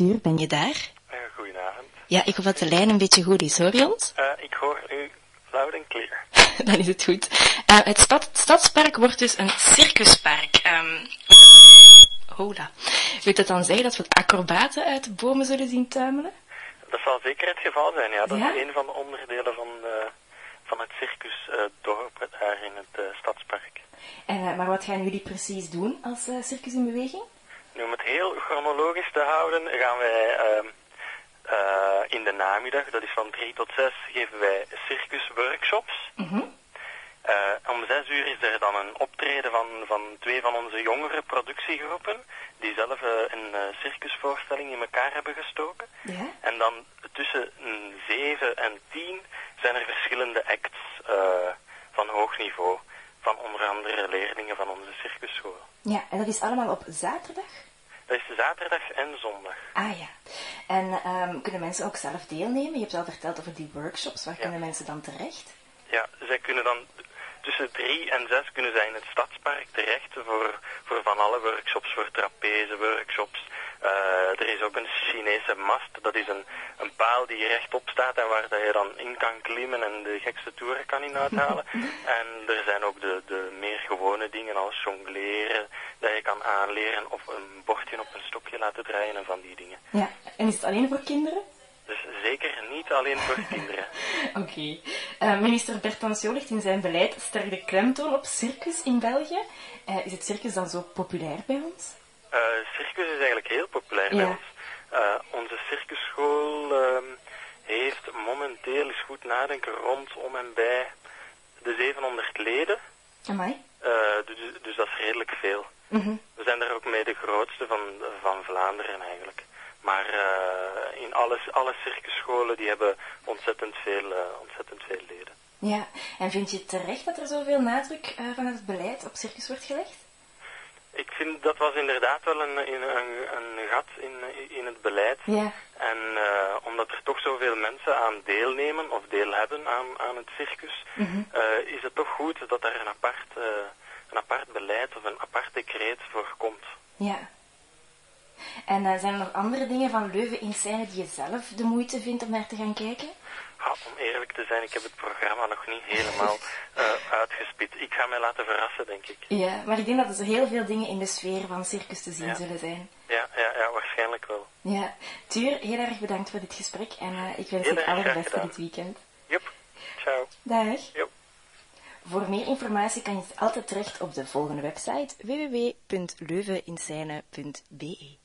Ben je daar? Uh, goedenavond. Ja, ik hoop dat de lijn een beetje goed is. Hoor je ons? Uh, ik hoor u loud en clear. Dan is het goed. Uh, het stad, stadspark wordt dus een circuspark. Um, hola. Wil dat dan zeggen dat we acrobaten uit de bomen zullen zien tuimelen? Dat zal zeker het geval zijn, ja. Dat ja? is een van de onderdelen van, de, van het circusdorp daar in het stadspark. En, maar wat gaan jullie precies doen als Circus in Beweging? Nu, om het heel chronologisch te houden, gaan wij uh, uh, in de namiddag, dat is van 3 tot 6, geven wij circusworkshops. Mm -hmm. uh, om 6 uur is er dan een optreden van, van twee van onze jongere productiegroepen, die zelf een circusvoorstelling in elkaar hebben gestoken. En dan tussen 7 en 10 zijn er verschillende acts van hoog niveau van onder andere leerlingen van onze circusschool. Ja, en dat is allemaal op zaterdag? Dat is zaterdag en zondag. Ah ja. En um, kunnen mensen ook zelf deelnemen? Je hebt al verteld over die workshops. Waar ja. kunnen mensen dan terecht? Ja, zij kunnen dan tussen drie en zes kunnen zij in het stadspark terecht voor, voor van alle workshops, voor trapeze workshops. Uh, er is ook een Chinese mast, dat is een, een paal die rechtop staat en waar dat je dan in kan klimmen en de gekste toeren kan in uithalen. en er zijn ook de, de meer gewone dingen als jongleren, dat je kan aanleren of een bordje op een stokje laten draaien en van die dingen. Ja, en is het alleen voor kinderen? Dus zeker niet alleen voor kinderen. Oké. Okay. Uh, minister Bertansio legt in zijn beleid sterk de klemtoon op circus in België. Uh, is het circus dan zo populair bij ons? Uh, circus is eigenlijk heel populair ja. bij ons. onze circusschool ehm, heeft momenteel, eens goed nadenken, rondom en bij de 700 leden. Amai. Dus, dus, dat is redelijk veel. Mm -hmm. We zijn daar ook mee de grootste van, van Vlaanderen eigenlijk. Maar uh, in alle, alle circusscholen die hebben ontzettend veel, uh, ontzettend veel leden. Ja, en vind je terecht dat er zoveel nadruk uh, vanuit het beleid op circus wordt gelegd? Ik vind dat was inderdaad wel een, een, een gat in, in het beleid. Ja. En omdat er toch zoveel mensen aan deelnemen of deel hebben aan, aan het circus, mm -hmm. is het toch goed dat er een apart, een apart beleid of een apart decreet voor komt. Ja. En zijn er nog andere dingen van Leuven in scène die je zelf de moeite vindt om naar te gaan kijken? Ja, om eerlijk te zijn, ik heb het programma nog niet helemaal uitgespit. Ik ga mij laten verrassen, denk ik. Ja, maar ik denk dat er heel veel dingen in de sfeer van circus te zien ja. zullen zijn. Ja, ja, ja, waarschijnlijk wel. Ja. Tuur, heel erg bedankt voor dit gesprek en uh, ik wens je het allerbeste dit weekend. Joep, ciao. Dag. Joep. Voor meer informatie kan je altijd terecht op de volgende website www.leuveninscène.be